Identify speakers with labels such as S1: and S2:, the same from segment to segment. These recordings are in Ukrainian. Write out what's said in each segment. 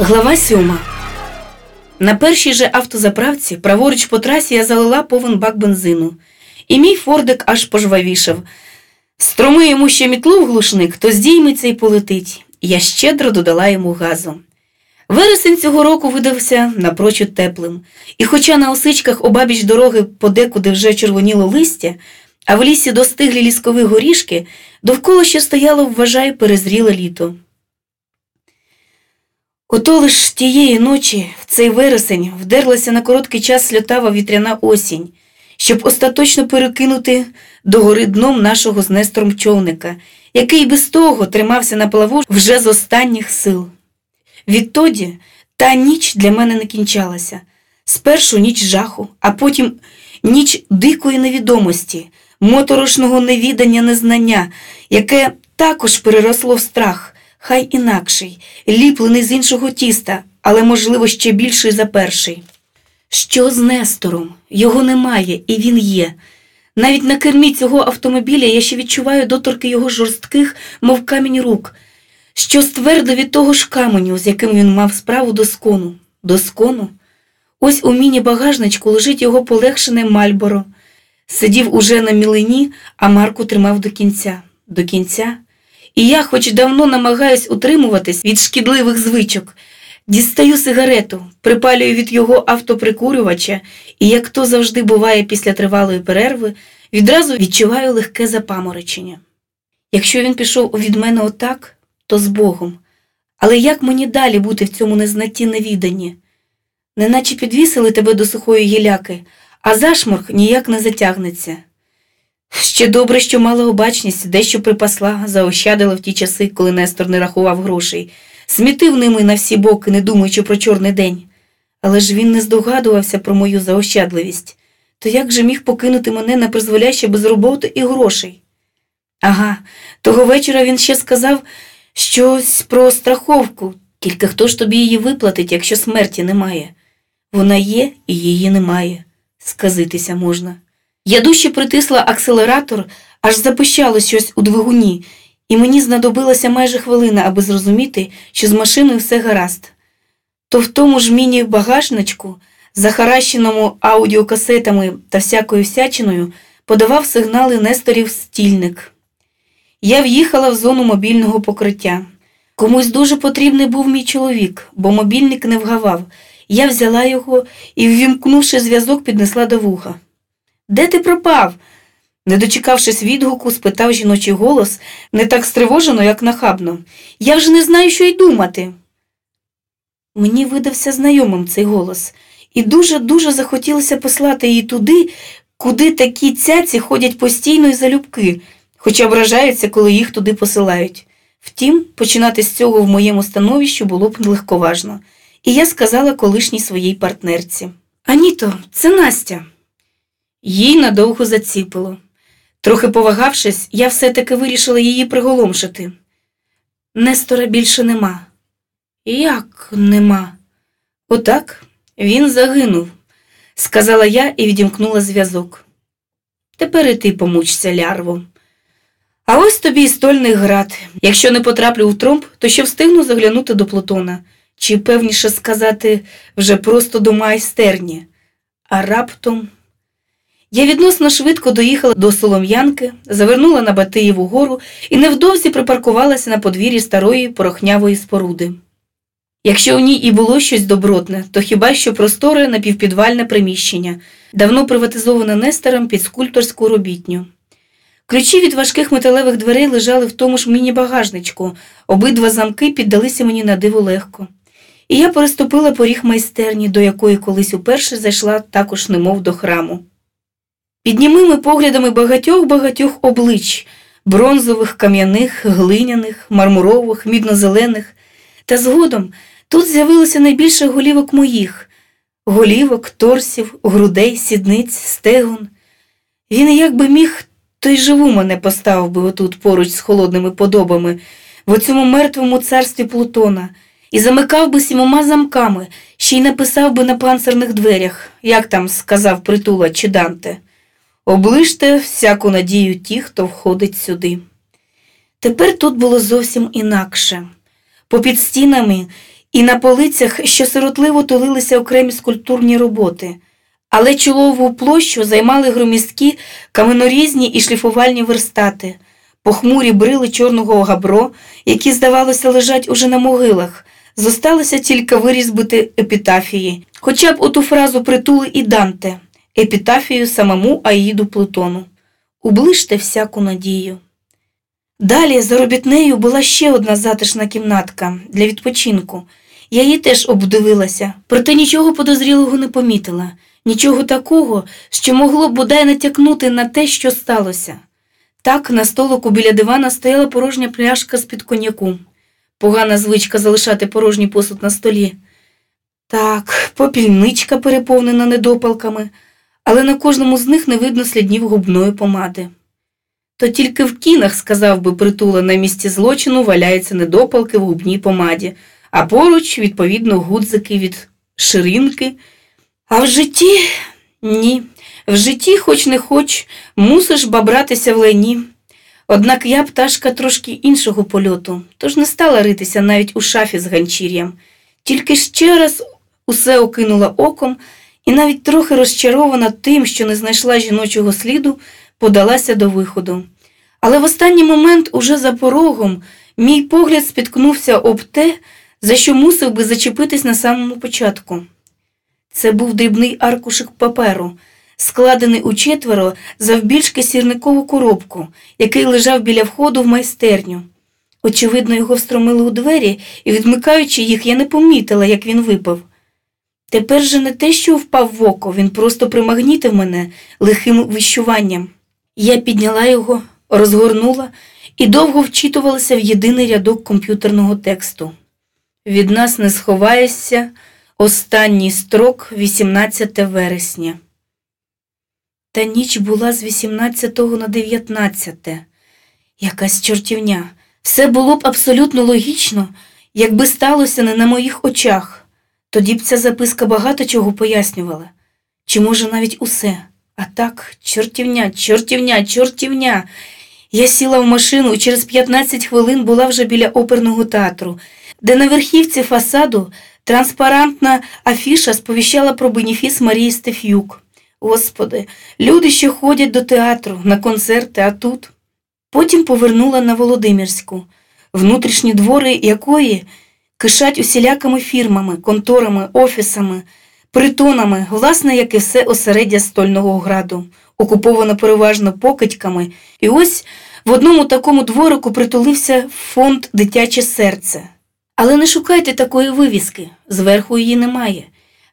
S1: Глава сьома. На першій же автозаправці, праворуч по трасі, я залила повен бак бензину, і мій фордик аж пожвавішав. Строми йому ще мітлу в глушник, то здійметься і полетить. Я щедро додала йому газу. Вересень цього року видався напрочуд теплим, і хоча на осичках обабіч дороги подекуди вже червоніло листя, а в лісі достиглі ліскові горішки, довкола ще стояло, вважай, перезріле літо. Ото лиш тієї ночі, в цей вересень, вдерлася на короткий час сльотава вітряна осінь, щоб остаточно перекинути догори дном нашого з Нестором човника, який без того тримався на плаву вже з останніх сил. Відтоді та ніч для мене не кінчалася. Спершу ніч жаху, а потім ніч дикої невідомості, моторошного невідання незнання, яке також переросло в страх хай інакший, ліплений з іншого тіста, але, можливо, ще більший за перший. Що з Нестором? Його немає, і він є. Навіть на кермі цього автомобіля я ще відчуваю доторки його жорстких, мов камінь рук, що ствердо від того ж каменю, з яким він мав справу до скону. До скону? Ось у міні-багажничку лежить його полегшене Мальборо. Сидів уже на мілині, а Марку тримав до кінця. До кінця і я, хоч давно намагаюсь утримуватись від шкідливих звичок, дістаю сигарету, припалюю від його автоприкурювача, і, як то завжди буває після тривалої перерви, відразу відчуваю легке запаморочення. Якщо він пішов від мене отак, то з Богом. Але як мені далі бути в цьому незнатті невіданні? Неначе підвісили тебе до сухої гіляки, а зашморг ніяк не затягнеться. Ще добре, що мала обачність, дещо припасла, заощадила в ті часи, коли Нестор не рахував грошей, смітив ними на всі боки, не думаючи про чорний день. Але ж він не здогадувався про мою заощадливість. То як же міг покинути мене на призволяще без роботи і грошей? Ага, того вечора він ще сказав щось про страховку, тільки хто ж тобі її виплатить, якщо смерті немає? Вона є і її немає. Сказитися можна. Я дужче притисла акселератор, аж запищало щось у двигуні, і мені знадобилася майже хвилина, аби зрозуміти, що з машиною все гаразд. То в тому ж міні-багажничку, захаращеному аудіокасетами та всякою всячиною, подавав сигнали Несторів стільник. Я в'їхала в зону мобільного покриття. Комусь дуже потрібний був мій чоловік, бо мобільник не вгавав. Я взяла його і, ввімкнувши зв'язок, піднесла до вуха. Де ти пропав? Не дочекавшись відгуку, спитав жіночий голос не так стривожено, як нахабно. Я вже не знаю, що й думати. Мені видався знайомим цей голос, і дуже-дуже захотілося послати її туди, куди такі цяці ходять постійно і залюбки, хоча вражаються, коли їх туди посилають. Втім, починати з цього в моєму становищі було б легковажно, і я сказала колишній своїй партнерці Аніто, це Настя. Їй надовго заціпило. Трохи повагавшись, я все-таки вирішила її приголомшити. Нестора більше нема. Як нема? Отак він загинув, сказала я і відімкнула зв'язок. Тепер і ти помучся, лярво. А ось тобі і стольний град. Якщо не потраплю в тромб, то ще встигну заглянути до Плутона, чи, певніше сказати, вже просто до майстерні, а раптом. Я відносно швидко доїхала до Солом'янки, завернула на Батиєву гору і невдовзі припаркувалася на подвір'ї старої порохнявої споруди. Якщо в ній і було щось добротне, то хіба що просторе напівпідвальне приміщення, давно приватизоване Нестором під скульпторську робітню. Ключі від важких металевих дверей лежали в тому ж міні-багажничку, обидва замки піддалися мені на диво легко. І я переступила поріг майстерні, до якої колись уперше зайшла також немов до храму під німими поглядами багатьох-багатьох облич бронзових, кам'яних, глиняних, мармурових, мідно-зелених, та згодом тут з'явилося найбільше голівок моїх голівок, торсів, грудей, сідниць, стегон. Він якби міг, то й живу мене поставив би отут поруч з холодними подобами, в оцьому мертвому царстві Плутона, і замикав би сімома замками, ще й написав би на панцирних дверях, як там сказав притула чи Данте. Оближте всяку надію ті, хто входить сюди. Тепер тут було зовсім інакше. Попід стінами і на полицях, що сиротливо тулилися окремі скульптурні роботи, але чолову площу займали громісткі, каменорізні і шліфувальні верстати, похмурі брили чорного габро, які, здавалося, лежать уже на могилах. Зосталося тільки вирізбити епітафії, хоча б оту фразу притули і Данте, епітафію самому Аїду Плутону. Уближте всяку надію. Далі за робітнею була ще одна затишна кімнатка для відпочинку. Я її теж обдивилася, проте нічого подозрілого не помітила, нічого такого, що могло б бодай натякнути на те, що сталося. Так на столику біля дивана стояла порожня пляшка з-під коньяку. Погана звичка залишати порожній посуд на столі. Так, попільничка переповнена недопалками, але на кожному з них не видно слідів губної помади. То тільки в кінах, сказав би притула, на місці злочину валяються недопалки в губній помаді, а поруч, відповідно, гудзики від ширинки. А в житті ні. В житті, хоч не хоч, мусиш бабратися в лайні. Однак я пташка трошки іншого польоту, тож не стала ритися навіть у шафі з ганчір'ям, тільки ще раз усе окинула оком і навіть трохи розчарована тим, що не знайшла жіночого сліду, подалася до виходу. Але в останній момент, уже за порогом, мій погляд спіткнувся об те, за що мусив би зачепитись на самому початку. Це був дрібний аркушик паперу складений у четверо завбільшки сірникову коробку, який лежав біля входу в майстерню. Очевидно, його встромили у двері, і, відмикаючи їх, я не помітила, як він випав. Тепер же не те, що впав в око, він просто примагнітив мене лихим вищуванням. Я підняла його, розгорнула і довго вчитувалася в єдиний рядок комп'ютерного тексту. Від нас не сховаєшся останній строк 18 вересня. Та ніч була з 18 на 19. Якась чортівня. Все було б абсолютно логічно, якби сталося не на моїх очах. Тоді б ця записка багато чого пояснювала. Чи, може, навіть усе. А так, чортівня, чортівня, чортівня. Я сіла в машину і через 15 хвилин була вже біля оперного театру, де на верхівці фасаду транспарантна афіша сповіщала про бенефіс Марії Стефюк. Господи, люди, що ходять до театру, на концерти, а тут. Потім повернула на Володимирську, внутрішні двори якої кишать усілякими фірмами, конторами, офісами, притонами, власне, як і все осереддя стольного граду, окуповано переважно покидьками, і ось в одному такому дворику притулився фонд Дитяче серце. Але не шукайте такої вивіски, зверху її немає.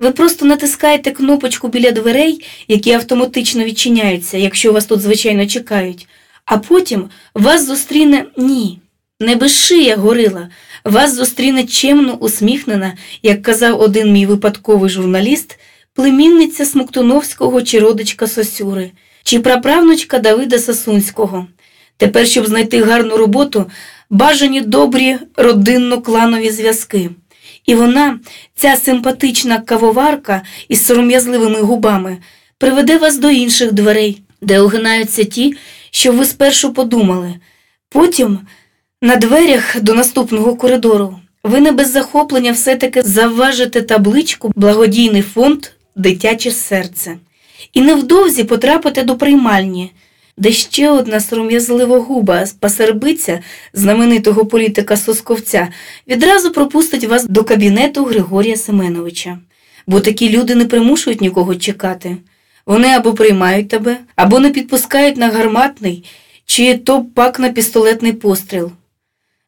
S1: Ви просто натискаєте кнопочку біля дверей, які автоматично відчиняються, якщо вас тут, звичайно, чекають, а потім вас зустріне ні, не без шия горила, вас зустріне чемно усміхнена, як казав один мій випадковий журналіст, племінниця Смоктуновського чи родичка Сосюри, чи праправнучка Давида Сасунського. Тепер, щоб знайти гарну роботу, бажані добрі родинно-кланові зв'язки. І вона, ця симпатична кавоварка із сором'язливими губами, приведе вас до інших дверей, де огинаються ті, що ви спершу подумали. Потім на дверях до наступного коридору ви не без захоплення все-таки завважите табличку Благодійний фонд Дитяче серце. І невдовзі потрапите до приймальні де ще одна сором'язлива губа пасербиця знаменитого політика Сосковця відразу пропустить вас до кабінету Григорія Семеновича, бо такі люди не примушують нікого чекати. Вони або приймають тебе, або не підпускають на гарматний, чи то пак на пістолетний постріл.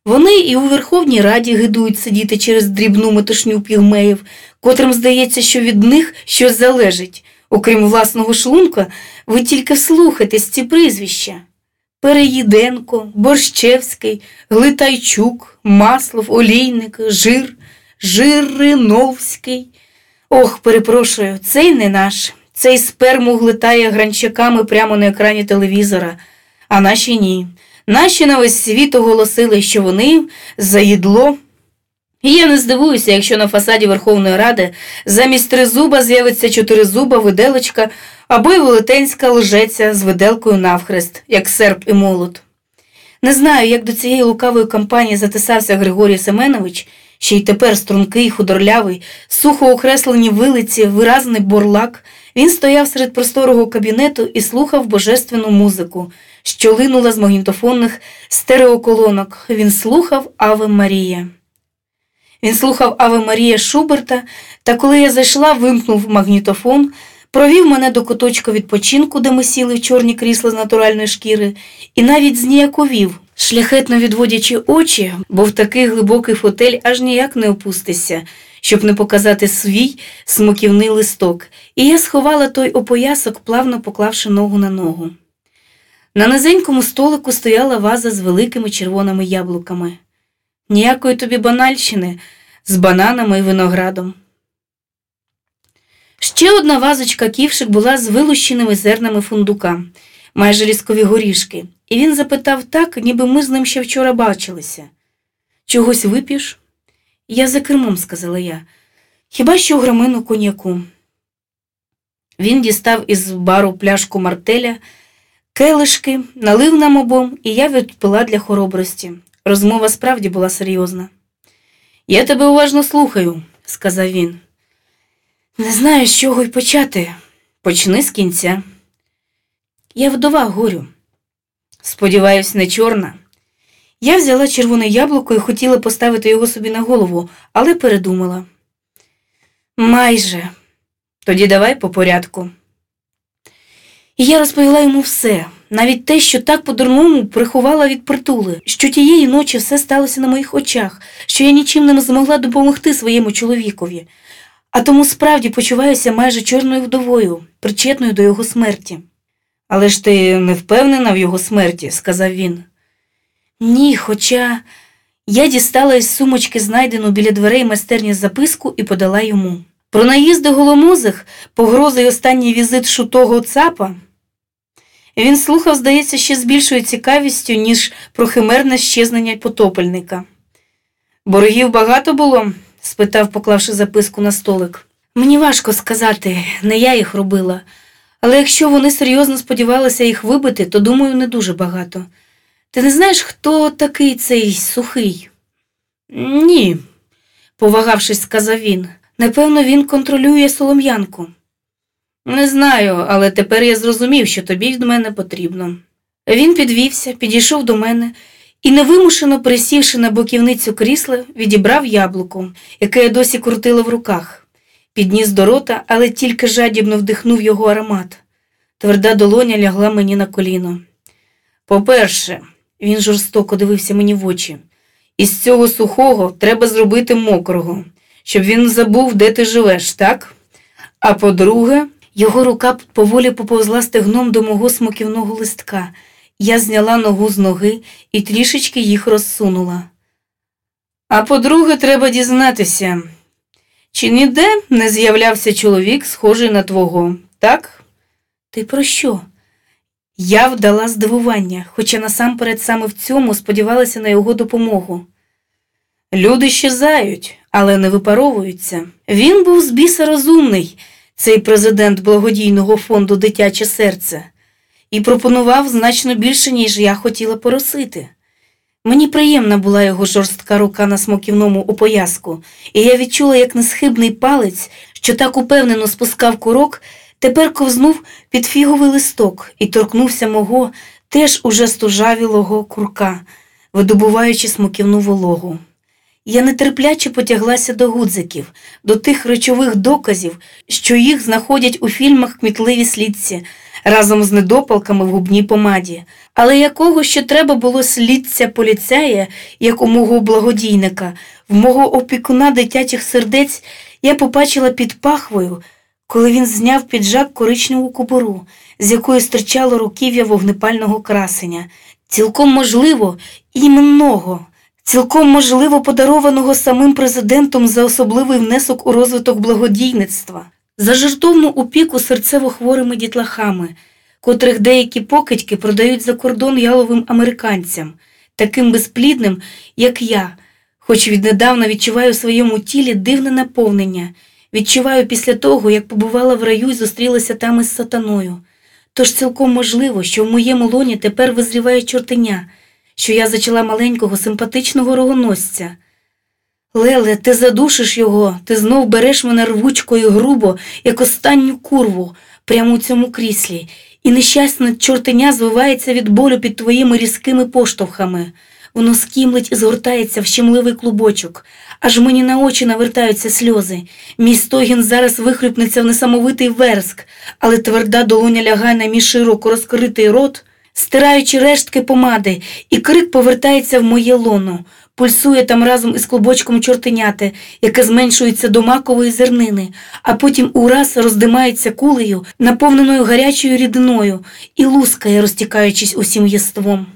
S1: Вони і у Верховній Раді гидують сидіти через дрібну метушню пігмеїв, котрим здається, що від них щось залежить. Окрім власного шлунка, ви тільки вслухайтесь ці прізвища Переїденко, Борщевський, Глитайчук, Маслов, Олійник, Жир, Жириновський. Ох, перепрошую, цей не наш. Цей сперму глитає гранчаками прямо на екрані телевізора, а наші ні. Наші на весь світ оголосили, що вони заїдло і я не здивуюся, якщо на фасаді Верховної Ради замість тризуба з'явиться чотиризуба виделочка або й велетенська лжеця з виделкою навхрест, як серп і молот. Не знаю, як до цієї лукавої кампанії затисався Григорій Семенович, Ще й тепер стрункий, худорлявий, сухо окреслені вилиці, виразний борлак. Він стояв серед просторого кабінету і слухав божественну музику, що линула з магнітофонних стереоколонок. Він слухав Аве Марія. Він слухав Аве Марія Шуберта, та коли я зайшла, вимкнув магнітофон, провів мене до куточку відпочинку, де ми сіли в чорні крісла з натуральної шкіри, і навіть зніяковів, шляхетно відводячи очі, бо в такий глибокий фотель аж ніяк не опустися, щоб не показати свій смоківний листок, і я сховала той опоясок, плавно поклавши ногу на ногу. На низенькому столику стояла ваза з великими червоними яблуками. Ніякої тобі банальщини з бананами і виноградом. Ще одна вазочка ківшик була з вилущеними зернами фундука, майже ліскові горішки, і він запитав так, ніби ми з ним ще вчора бачилися. Чогось вип'єш? Я за кермом, сказала я. Хіба що грамину коньяку. Він дістав із бару пляшку мартеля, келишки, налив нам обом, і я відпила для хоробрості. Розмова справді була серйозна. Я тебе уважно слухаю, сказав він. Не знаю, з чого й почати. Почни з кінця. Я вдова горю. Сподіваюсь, не чорна. Я взяла червоне яблуко і хотіла поставити його собі на голову, але передумала. Майже. Тоді давай по порядку. І я розповіла йому все, навіть те, що так по-дурному приховала від притули, що тієї ночі все сталося на моїх очах, що я нічим не змогла допомогти своєму чоловікові, а тому справді почуваюся майже чорною вдовою, причетною до його смерті. Але ж ти не впевнена в його смерті, сказав він. Ні, хоча я дістала із сумочки, знайдену біля дверей майстерні записку і подала йому. Про наїзди голомозих, погрози й останній візит шутого цапа. Він слухав, здається, ще з більшою цікавістю, ніж про химерне щезнення потопельника. Боргів багато було? спитав, поклавши записку на столик. Мені важко сказати, не я їх робила, але якщо вони серйозно сподівалися їх вибити, то думаю, не дуже багато. Ти не знаєш, хто такий цей сухий? Ні, повагавшись, сказав він. Напевно, він контролює солом'янку. Не знаю, але тепер я зрозумів, що тобі від мене потрібно. Він підвівся, підійшов до мене і, невимушено присівши на боківницю крісла, відібрав яблуко, яке я досі крутила в руках, підніс до рота, але тільки жадібно вдихнув його аромат. Тверда долоня лягла мені на коліно. По-перше, він жорстоко дивився мені в очі. Із цього сухого треба зробити мокрого, щоб він забув, де ти живеш, так? А по-друге, його рука поволі поповзла стегном до мого смоківного листка. Я зняла ногу з ноги і трішечки їх розсунула. А по-друге, треба дізнатися, чи ніде не з'являвся чоловік, схожий на твого, так? Ти про що? Я вдала здивування, хоча насамперед саме в цьому сподівалася на його допомогу. Люди щезають, але не випаровуються. Він був з біса розумний, цей президент благодійного фонду Дитяче серце, і пропонував значно більше, ніж я хотіла поросити. Мені приємна була його жорстка рука на смоківному опояску, і я відчула, як несхибний палець, що так упевнено спускав курок, тепер ковзнув під фіговий листок і торкнувся мого теж уже стужавілого курка, видобуваючи смоківну вологу. Я нетерпляче потяглася до гудзиків, до тих речових доказів, що їх знаходять у фільмах кмітливі слідці разом з недопалками в губній помаді, але якого ще треба було слідця поліцея, як у мого благодійника, в мого опікуна дитячих сердець я побачила під пахвою, коли він зняв піджак коричневу кобуру, з якої стирчало руків'я вогнепального красення, цілком можливо, іменного. Цілком можливо подарованого самим президентом за особливий внесок у розвиток благодійництва, за жертовну опіку серцево-хворими дітлахами, котрих деякі покидьки продають за кордон яловим американцям, таким безплідним, як я, хоч віднедавна відчуваю в своєму тілі дивне наповнення, відчуваю після того, як побувала в раю і зустрілася там із сатаною. Тож цілком можливо, що в моєму лоні тепер визріває чортеня що я зачала маленького симпатичного рогоносця. Леле, ти задушиш його, ти знов береш мене рвучкою грубо, як останню курву, прямо у цьому кріслі, і нещасне чортеня звивається від болю під твоїми різкими поштовхами. Воно скімлить і згортається в щемливий клубочок, аж мені на очі навертаються сльози. Мій стогін зараз вихлюпнеться в несамовитий верск, але тверда долоня лягає на мій широко розкритий рот, стираючи рештки помади, і крик повертається в моє лоно, пульсує там разом із клубочком чортеняти, яке зменшується до макової зернини, а потім ураз роздимається кулею, наповненою гарячою рідиною, і лускає, розтікаючись усім єством.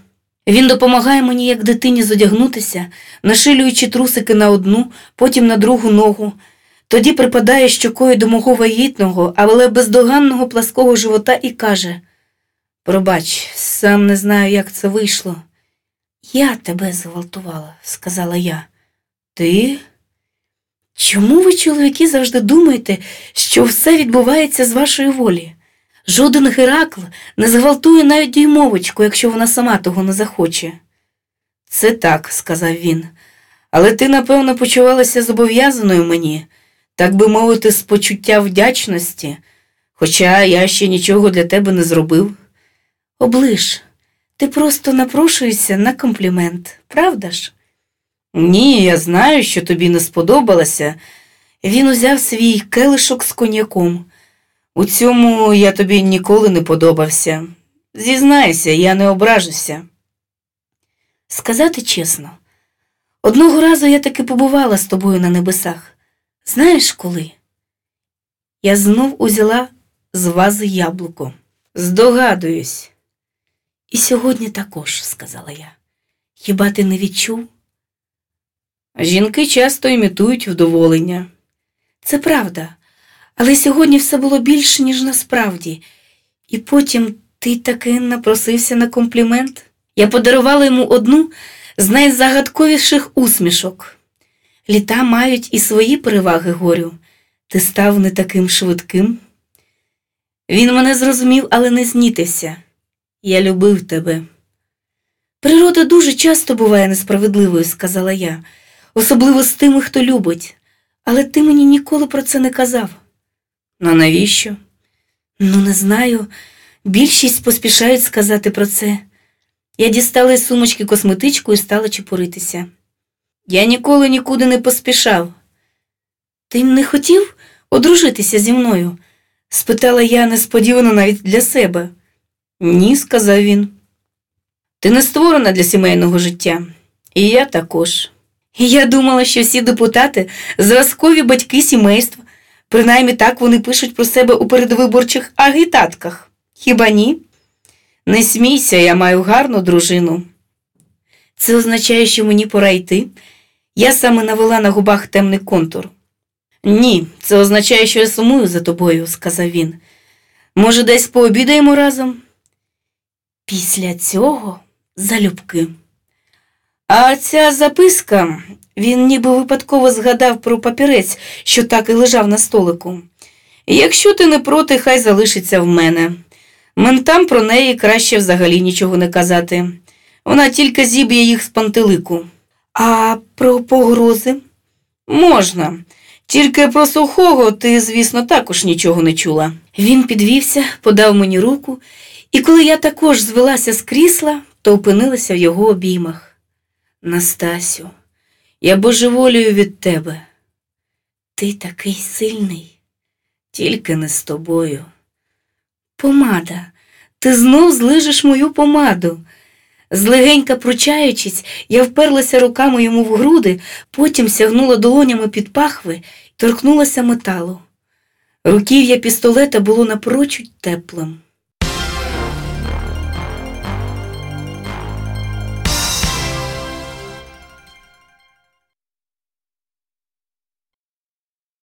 S1: Він допомагає мені, як дитині, зодягнутися, нашилюючи трусики на одну, потім на другу ногу. Тоді припадає щокою до мого вагітного, але бездоганного плаского живота і каже Пробач, сам не знаю, як це вийшло. Я тебе зґвалтувала, сказала я. Ти? Чому ви, чоловіки, завжди думаєте, що все відбувається з вашої волі? Жоден Геракл не зґвалтує навіть дюймовочку, якщо вона сама того не захоче. Це так, сказав він, але ти, напевно, почувалася зобов'язаною мені, так би мовити, з почуття вдячності, хоча я ще нічого для тебе не зробив. Оближ, ти просто напрошуєшся на комплімент, правда ж? Ні, я знаю, що тобі не сподобалося. Він узяв свій келишок з коньяком. У цьому я тобі ніколи не подобався. Зізнайся, я не ображуся. Сказати чесно, одного разу я таки побувала з тобою на небесах. Знаєш коли? Я знов узяла з вази яблуко. Здогадуюсь. І сьогодні також, сказала я. Хіба ти не відчув? Жінки часто імітують вдоволення. Це правда. Але сьогодні все було більше, ніж насправді, і потім ти таки напросився на комплімент. Я подарувала йому одну з найзагадковіших усмішок. Літа мають і свої переваги горю. Ти став не таким швидким. Він мене зрозумів, але не знітився. Я любив тебе. Природа дуже часто буває несправедливою, сказала я, особливо з тими, хто любить, але ти мені ніколи про це не казав. Ну навіщо? Ну, не знаю. Більшість поспішають сказати про це. Я дістала із сумочки косметичку і стала чепуритися. Я ніколи нікуди не поспішав. Ти не хотів одружитися зі мною? спитала я несподівано навіть для себе. Ні, сказав він. Ти не створена для сімейного життя, і я також. Я думала, що всі депутати зразкові батьки сімейства. Принаймні так вони пишуть про себе у передвиборчих агітатках. Хіба ні? Не смійся, я маю гарну дружину. Це означає, що мені пора йти. Я саме навела на губах темний контур. Ні, це означає, що я сумую за тобою, сказав він. Може, десь пообідаємо разом? Після цього залюбки. А ця записка він ніби випадково згадав про папірець, що так і лежав на столику. Якщо ти не проти, хай залишиться в мене. Ментам про неї краще взагалі нічого не казати. Вона тільки зіб'є їх з пантелику. А про погрози? Можна. Тільки про сухого ти, звісно, також нічого не чула. Він підвівся, подав мені руку, і коли я також звелася з крісла, то опинилася в його обіймах. Настасю, я божеволію від тебе. Ти такий сильний, тільки не з тобою. Помада, ти знов злижеш мою помаду. Злегенька пручаючись, я вперлася руками йому в груди, потім сягнула долонями під пахви і торкнулася металу. Руків'я пістолета було напрочуть теплим.